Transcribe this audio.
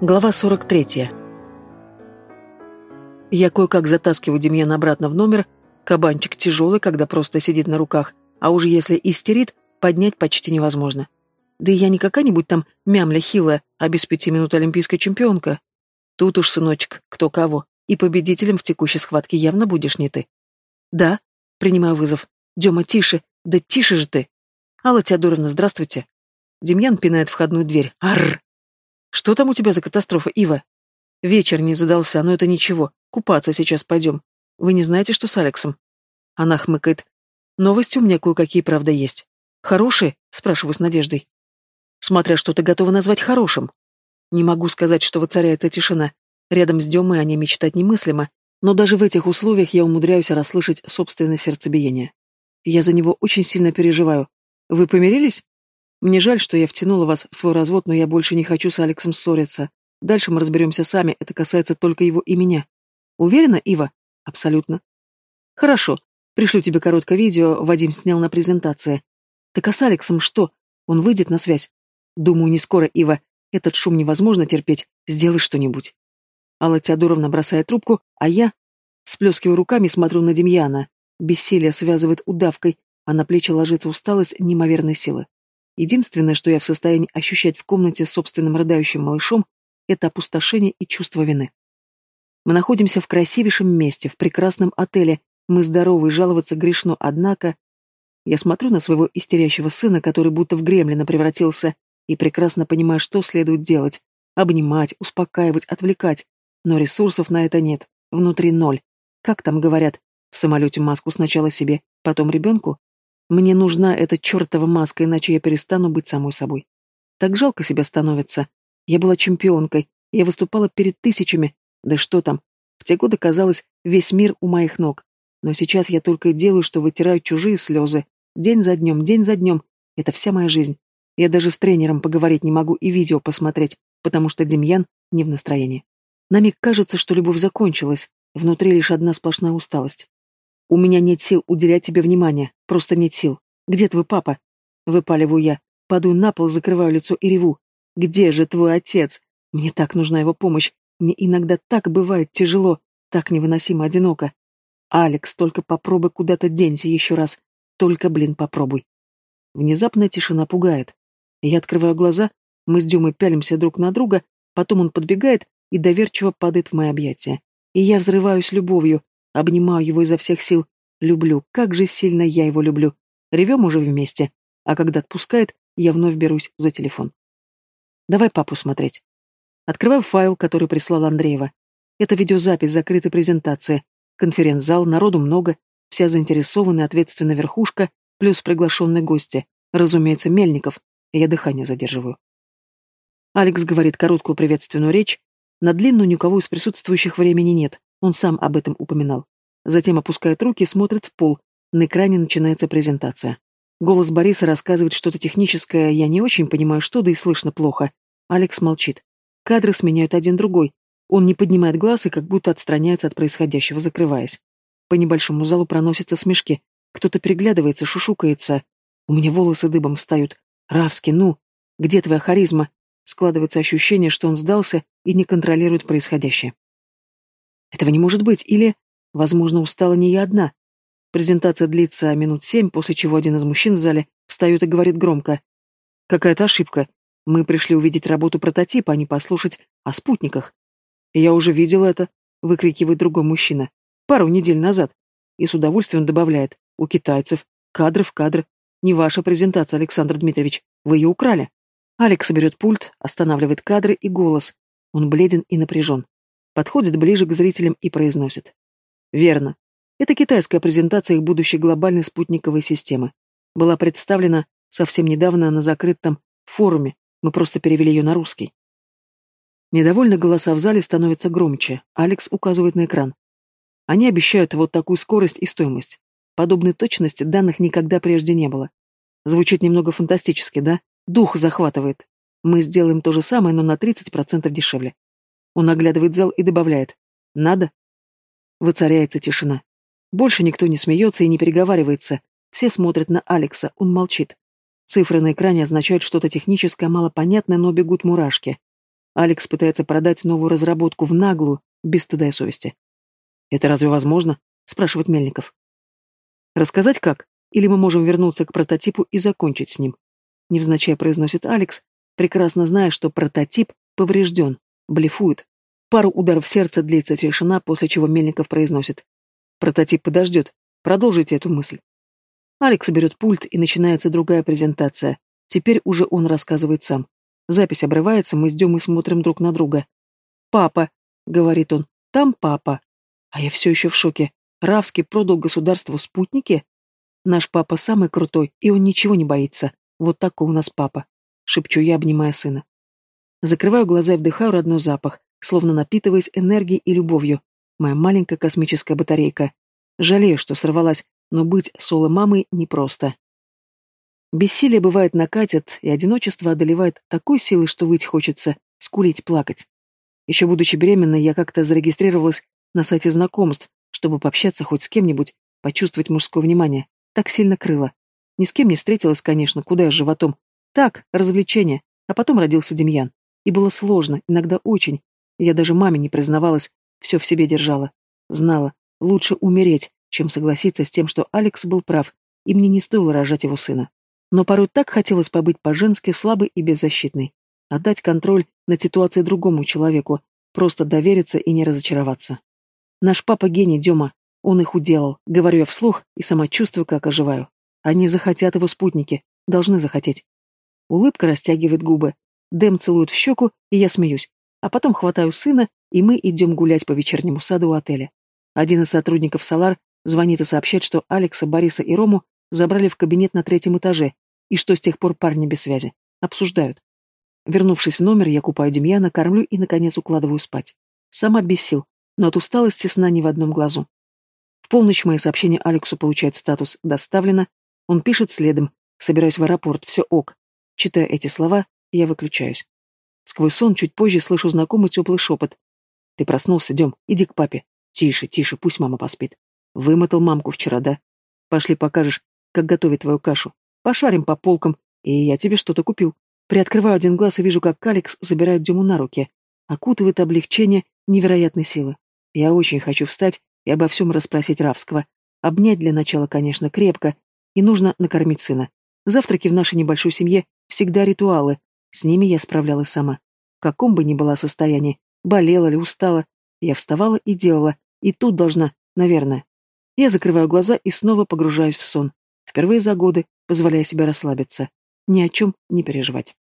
Глава 43. Я кое-как затаскиваю Демьяна обратно в номер. Кабанчик тяжелый, когда просто сидит на руках, а уже если истерит, поднять почти невозможно. Да и я не какая-нибудь там мямля хилая, а без пяти минут олимпийская чемпионка. Тут уж, сыночек, кто кого. И победителем в текущей схватке явно будешь не ты. Да, принимаю вызов. Дема, тише, да тише же ты. Алла Теодоровна, здравствуйте. Демьян пинает входную дверь. Арр! Что там у тебя за катастрофа, Ива? Вечер не задался, но это ничего. Купаться сейчас пойдем. Вы не знаете, что с Алексом? Она хмыкает. Новости у меня кое-какие, правда, есть. Хорошие? Спрашиваю с надеждой. Смотря что ты готова назвать хорошим. Не могу сказать, что воцаряется тишина. Рядом с Демой о ней мечтать немыслимо, но даже в этих условиях я умудряюсь расслышать собственное сердцебиение. Я за него очень сильно переживаю. Вы помирились? Мне жаль, что я втянула вас в свой развод, но я больше не хочу с Алексом ссориться. Дальше мы разберемся сами, это касается только его и меня. Уверена, Ива? Абсолютно. Хорошо. Пришлю тебе короткое видео, Вадим снял на презентации. Так а с Алексом что? Он выйдет на связь? Думаю, не скоро, Ива. Этот шум невозможно терпеть. Сделай что-нибудь. Алла Теодоровна бросает трубку, а я сплескиваю руками смотрю на Демьяна. Бессилие связывает удавкой, а на плечи ложится усталость неимоверной силы. Единственное, что я в состоянии ощущать в комнате с собственным рыдающим малышом, это опустошение и чувство вины. Мы находимся в красивейшем месте, в прекрасном отеле, мы здоровы и жаловаться грешно, однако... Я смотрю на своего истерящего сына, который будто в гремлина превратился, и прекрасно понимаю, что следует делать. Обнимать, успокаивать, отвлекать. Но ресурсов на это нет. Внутри ноль. Как там говорят? В самолете маску сначала себе, потом ребенку? Мне нужна эта чертова маска, иначе я перестану быть самой собой. Так жалко себя становится. Я была чемпионкой, я выступала перед тысячами. Да что там, в те годы казалось, весь мир у моих ног. Но сейчас я только и делаю, что вытираю чужие слезы. День за днем, день за днем. Это вся моя жизнь. Я даже с тренером поговорить не могу и видео посмотреть, потому что Демьян не в настроении. На миг кажется, что любовь закончилась, внутри лишь одна сплошная усталость. У меня нет сил уделять тебе внимание, просто нет сил. Где твой папа? Выпаливаю я, падаю на пол, закрываю лицо и реву. Где же твой отец? Мне так нужна его помощь. Мне иногда так бывает тяжело, так невыносимо одиноко. Алекс, только попробуй куда-то денься еще раз. Только, блин, попробуй. Внезапная тишина пугает. Я открываю глаза, мы с Дюмой пялимся друг на друга, потом он подбегает и доверчиво падает в мои объятия. И я взрываюсь любовью, Обнимаю его изо всех сил. Люблю, как же сильно я его люблю. Ревем уже вместе. А когда отпускает, я вновь берусь за телефон. Давай папу смотреть. Открываю файл, который прислал Андреева. Это видеозапись закрытой презентации. Конференц-зал, народу много, вся заинтересованная ответственная верхушка, плюс приглашенные гости. Разумеется, Мельников. Я дыхание задерживаю. Алекс говорит короткую приветственную речь. На длинную ни у кого из присутствующих времени нет. Он сам об этом упоминал. Затем опускает руки и смотрит в пол. На экране начинается презентация. Голос Бориса рассказывает что-то техническое, я не очень понимаю, что, да и слышно плохо. Алекс молчит. Кадры сменяют один другой. Он не поднимает глаз и как будто отстраняется от происходящего, закрываясь. По небольшому залу проносятся смешки. Кто-то переглядывается, шушукается. У меня волосы дыбом встают. Равский, ну, где твоя харизма? Складывается ощущение, что он сдался и не контролирует происходящее. Этого не может быть, или, возможно, устала не я одна. Презентация длится минут семь, после чего один из мужчин в зале встает и говорит громко. Какая-то ошибка. Мы пришли увидеть работу прототипа, а не послушать о спутниках. Я уже видел это, выкрикивает другой мужчина. Пару недель назад. И с удовольствием добавляет. У китайцев. Кадры в кадр. Не ваша презентация, Александр Дмитриевич. Вы ее украли. Алекс берет пульт, останавливает кадры и голос. Он бледен и напряжен подходит ближе к зрителям и произносит. Верно. Это китайская презентация их будущей глобальной спутниковой системы. Была представлена совсем недавно на закрытом форуме, мы просто перевели ее на русский. Недовольные голоса в зале становятся громче, Алекс указывает на экран. Они обещают вот такую скорость и стоимость. Подобной точности данных никогда прежде не было. Звучит немного фантастически, да? Дух захватывает. Мы сделаем то же самое, но на 30% дешевле. Он оглядывает зал и добавляет «Надо?». Воцаряется тишина. Больше никто не смеется и не переговаривается. Все смотрят на Алекса, он молчит. Цифры на экране означают что-то техническое, малопонятное, но бегут мурашки. Алекс пытается продать новую разработку в наглую, без стыда и совести. «Это разве возможно?» — спрашивает Мельников. «Рассказать как? Или мы можем вернуться к прототипу и закончить с ним?» Невзначай произносит Алекс, прекрасно зная, что прототип поврежден, блефует. Пару ударов сердца длится тишина, после чего Мельников произносит. «Прототип подождет. Продолжите эту мысль». Алекс берет пульт, и начинается другая презентация. Теперь уже он рассказывает сам. Запись обрывается, мы с Демой смотрим друг на друга. «Папа», — говорит он, — «там папа». А я все еще в шоке. Равский продал государству спутники? Наш папа самый крутой, и он ничего не боится. Вот такой у нас папа. Шепчу я, обнимая сына. Закрываю глаза и вдыхаю родной запах, словно напитываясь энергией и любовью. Моя маленькая космическая батарейка. Жалею, что сорвалась, но быть соло-мамой непросто. Бессилие бывает накатит, и одиночество одолевает такой силой, что выть хочется, скулить, плакать. Еще будучи беременной, я как-то зарегистрировалась на сайте знакомств, чтобы пообщаться хоть с кем-нибудь, почувствовать мужское внимание. Так сильно крыло. Ни с кем не встретилась, конечно, куда я животом. Так, развлечение. А потом родился Демьян. И было сложно, иногда очень. Я даже маме не признавалась, все в себе держала. Знала, лучше умереть, чем согласиться с тем, что Алекс был прав, и мне не стоило рожать его сына. Но порой так хотелось побыть по-женски слабой и беззащитной. Отдать контроль над ситуацией другому человеку, просто довериться и не разочароваться. Наш папа гений, Дема. Он их уделал, говорю я вслух и сама чувствую, как оживаю. Они захотят его спутники, должны захотеть. Улыбка растягивает губы. Дэм целует в щеку, и я смеюсь. А потом хватаю сына, и мы идем гулять по вечернему саду у отеля. Один из сотрудников Салар звонит и сообщает, что Алекса, Бориса и Рому забрали в кабинет на третьем этаже, и что с тех пор парни без связи. Обсуждают. Вернувшись в номер, я купаю Демьяна, кормлю и, наконец, укладываю спать. Сама без сил, но от усталости сна ни в одном глазу. В полночь мои сообщения Алексу получают статус «доставлено». Он пишет следом «собираюсь в аэропорт, все ок». Читая эти слова, я выключаюсь. Сквозь сон чуть позже слышу знакомый теплый шепот. «Ты проснулся, Дем, иди к папе». «Тише, тише, пусть мама поспит». «Вымотал мамку вчера, да? Пошли покажешь, как готовить твою кашу. Пошарим по полкам, и я тебе что-то купил». Приоткрываю один глаз и вижу, как Алекс забирает Дему на руки. Окутывает облегчение невероятной силы. Я очень хочу встать и обо всем расспросить Равского. Обнять для начала, конечно, крепко. И нужно накормить сына. Завтраки в нашей небольшой семье всегда ритуалы. С ними я справлялась сама. В каком бы ни было состоянии, болела ли, устала, я вставала и делала. И тут должна, наверное. Я закрываю глаза и снова погружаюсь в сон. Впервые за годы, позволяя себе расслабиться. Ни о чем не переживать.